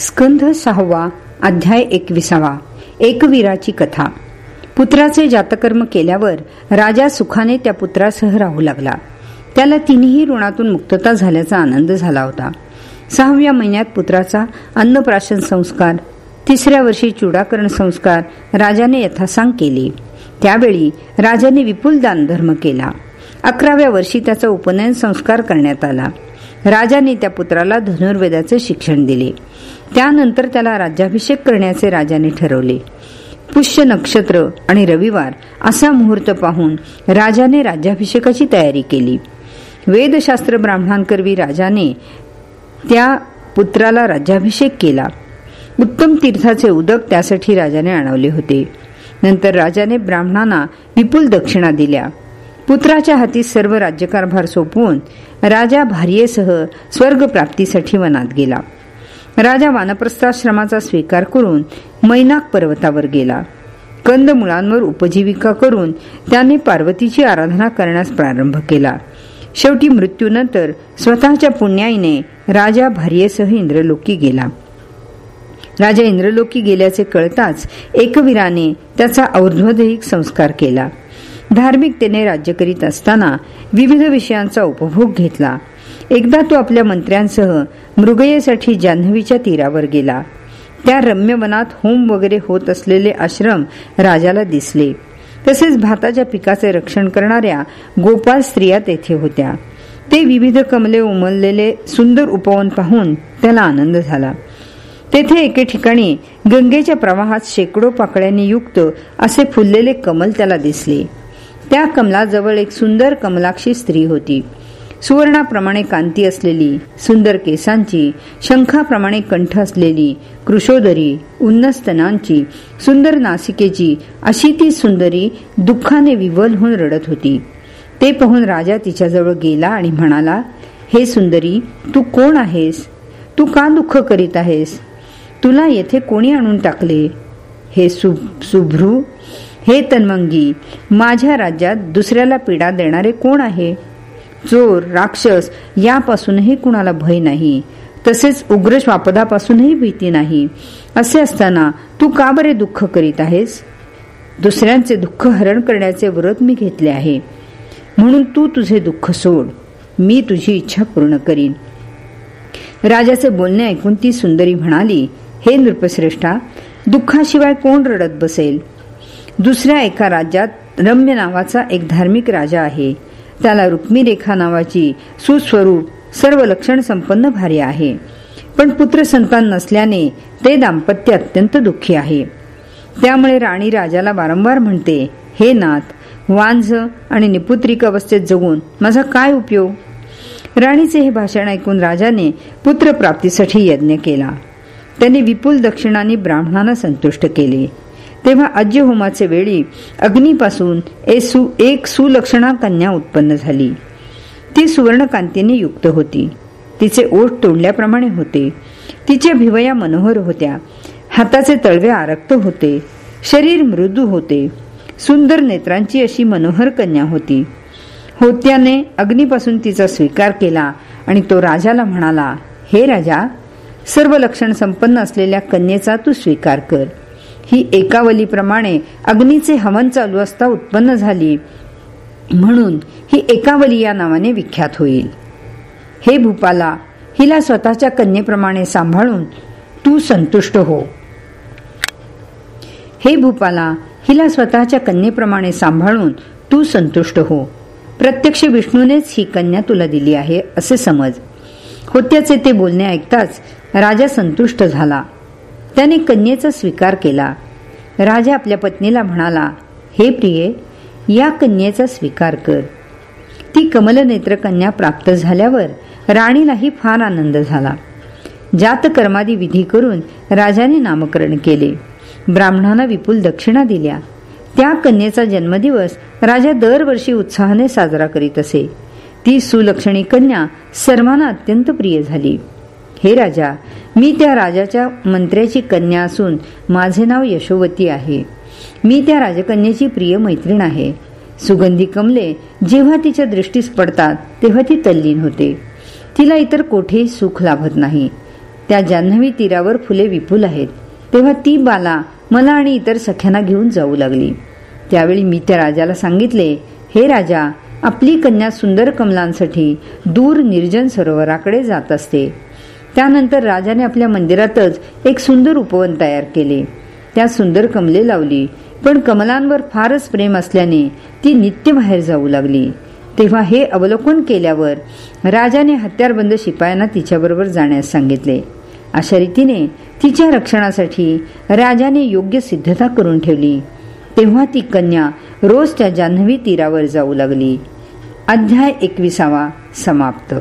स्कंध सहावा अध्याय एकविसावा. एकवीराची कथा. पुत्राचे जातकर्म केल्यावर राजा सुखाने त्या पुत्रासह राहू लागला. त्याला तिन्ही ऋणातून मुक्तता झाल्याचा आनंद झाला होता. सहाव्या महिन्यात पुत्राचा अन्नप्राशन संस्कार तिसऱ्या वर्षी चुडाकरण संस्कार राजाने यथासांग केले. त्यावेळी राजाने विपुल दानधर्म केला. अकराव्या वर्षी त्याचा उपनयन संस्कार करण्यात आला. राजाने त्या पुत्राला धनुर्वेदाचे शिक्षण दिले. त्यानंतर त्याला राज्याभिषेक करण्याचे राजाने ठरवले. पुष्य नक्षत्र आणि रविवार असा मुहूर्त पाहून राजाने राज्याभिषेकाची तयारी केली. वेदशास्त्र ब्राह्मणांकरवी राजाने त्या पुत्राला राज्याभिषेक केला. उत्तम तीर्थाचे उदक त्यासाठी राजाने आणवले होते. नंतर राजाने ब्राह्मणांना विपुल दक्षिणा दिल्या. पुत्राच्या हाती सर्व राज्यकारभार सोपवून राजा भार्येसह स्वर्ग प्राप्तीसाठी वनात गेला. राजा वानप्रस्थाश्रमाचा स्वीकार करून मैनाक पर्वतावर गेला. कंद मुळांवर उपजीविका करून त्याने पार्वतीची आराधना करण्यास प्रारंभ केला. शेवटी मृत्यूनंतर स्वतःच्या पुण्याईने राजा भार्येसह इंद्रलोकी गेला. राजा इंद्रलोकी गेल्याचे कळताच एकवीराने त्याचा और्ध्वदैहिक संस्कार केला. धार्मिकतेने राज्य करीत असताना विविध विषयांचा उपभोग घेतला. एकदा तो आपल्या मंत्र्यांसह मृगयेसाठी जान्हवीच्या तीरावर गेला. त्या रम्यवनात होम वगैरे होत असलेले आश्रम राजाला दिसले. तसेच भाताच्या पिकाचे रक्षण करणाऱ्या गोपाल स्त्रिया तेथे होत्या. ते विविध कमले उमललेले सुंदर उपवन पाहून त्याला आनंद झाला. तेथे एके ठिकाणी गंगेच्या प्रवाहात शेकडो पाकळ्यांनी युक्त असे फुललेले कमल त्याला दिसले. त्या कमलाजवळ एक सुंदर कमलाक्षी स्त्री होती. सुवर्णाप्रमाणे कांती असलेली सुंदर केसांची शंखाप्रमाणे कंठ असलेली कृशोदरी उन्नस्तनांची सुंदर नासिकेची अशी ती सुंदरी दुःखाने विवल होऊन रडत होती. ते पाहून राजा तिच्याजवळ गेला आणि म्हणाला हे सुंदरी तू कोण आहेस? तू का दुःख करीत आहेस? तुला येथे कोणी आणून टाकले? हे सुभ्रू हे तन्मंगी माझ्या राज्यात दुसऱ्याला पीडा देणारे कोण आहे? चोर राक्षस यापासूनही कुणाला भय नाही. तसेच उग्र स्वापदापासूनही भीती नाही. असे असताना तू का बरे दुःख करीत आहेस? दुसऱ्यांचे दुःख हरण करण्याचे व्रत मी घेतले आहे. म्हणून तू तुझे दुःख सोड. मी तुझी इच्छा पूर्ण करीन. राजाचे बोलणे ऐकून ती सुंदरी म्हणाली हे नृपश्रेष्ठा दुःखाशिवाय कोण रडत बसेल? दुसऱ्या एका राज्यात रम्य नावाचा एक धार्मिक राजा आहे. त्याला रुक्मिरेखा नावाची सुस्वरूप सर्व लक्षण संपन्न भार्य आहे. पण पुत्र संतान नसल्याने ते दाम्पत्य अत्यंत दुःखी आहे. त्यामुळे राणी राजाला वारंवार म्हणते हे नाथ वांझ आणि निपुत्रिक अवस्थेत जगून माझा काय उपयोग? राणीचे हे भाषण ऐकून राजाने पुत्रप्राप्तीसाठी यज्ञ केला. त्याने विपुल दक्षिणाने ब्राह्मणांना संतुष्ट केले. तेव्हा अज्य होमाचे वेळी अग्नीपासून एक सुलक्षणा कन्या उत्पन्न झाली. ती सुवर्णकांतीने युक्त होती. तिचे ओठ तोडल्याप्रमाणे होते. तिच्या भिवया मनोहर होत्या. हाताचे तळवे आरक्त होते. शरीर मृदू होते. सुंदर नेत्रांची अशी मनोहर कन्या होती. होत्याने अग्नीपासून तिचा स्वीकार केला आणि तो राजाला म्हणाला हे राजा सर्व लक्षण संपन्न असलेल्या कन्येचा तू स्वीकार कर. ही एकावलीप्रमाणे अग्नीचे हवन चालू असता उत्पन्न झाली. म्हणून ही एकावली या नावाने विख्यात होईल. हे भूपाला हिला स्वतःच्या कन्येप्रमाणे सांभाळून तू संतुष्ट हो. हे भूपाला हिला स्वतःच्या कन्येप्रमाणे सांभाळून तू संतुष्ट हो. प्रत्यक्ष विष्णूनेच ही कन्या तुला दिली आहे असे समज. होत्याचे ते बोलणे ऐकताच राजा संतुष्ट झाला. त्याने कन्येचा स्वीकार केला. राजा आपल्या पत्नीला म्हणाला हे प्रिये या कन्येचा स्वीकार कर. ती कमलनेत्र कन्या प्राप्त झाल्यावर राणीलाही फार आनंद झाला. जात कर्मादी विधी करून राजाने नामकरण केले. ब्राह्मणांना विपुल दक्षिणा दिल्या. त्या कन्येचा जन्मदिवस राजा दरवर्षी उत्साहाने साजरा करीत असे. ती सुलक्षणी कन्या सर्वांना अत्यंत प्रिय झाली. हे राजा मी त्या राजाच्या मंत्र्याची कन्या असून माझे नाव यशोवती आहे. मी त्या राजकन्याची प्रिय मैत्रीण आहे. सुगंधी कमले जेव्हा तिच्या दृष्टीस पडतात तेव्हा ती तल्लीन होते. तिला इतर कोठेही सुख लाभत नाही. त्या जान्हवी तीरावर फुले विपुल आहेत. तेव्हा ती बाला मला आणि इतर सख्यांना घेऊन जाऊ लागली. त्यावेळी मी त्या राजाला सांगितले हे राजा आपली कन्या सुंदर कमलांसाठी दूर निर्जन सरोवराकडे जात असते. त्यानंतर राजाने आपल्या मंदिरातच एक सुंदर उपवन तयार केले. त्या सुंदर कमले लावली पण कमलांवर फारच प्रेम असल्याने ती नित्य बाहेर जाऊ लागली. तेव्हा हे अवलोकन केल्यावर राजाने हत्यारबंद शिपायांना तिच्याबरोबर जाण्यास सांगितले. अशा रीतीने तिच्या रक्षणासाठी राजाने योग्य सिद्धता करून ठेवली. तेव्हा ती कन्या रोज त्या जान्हवी तीरावर जाऊ लागली. अध्याय एकविसावा समाप्त.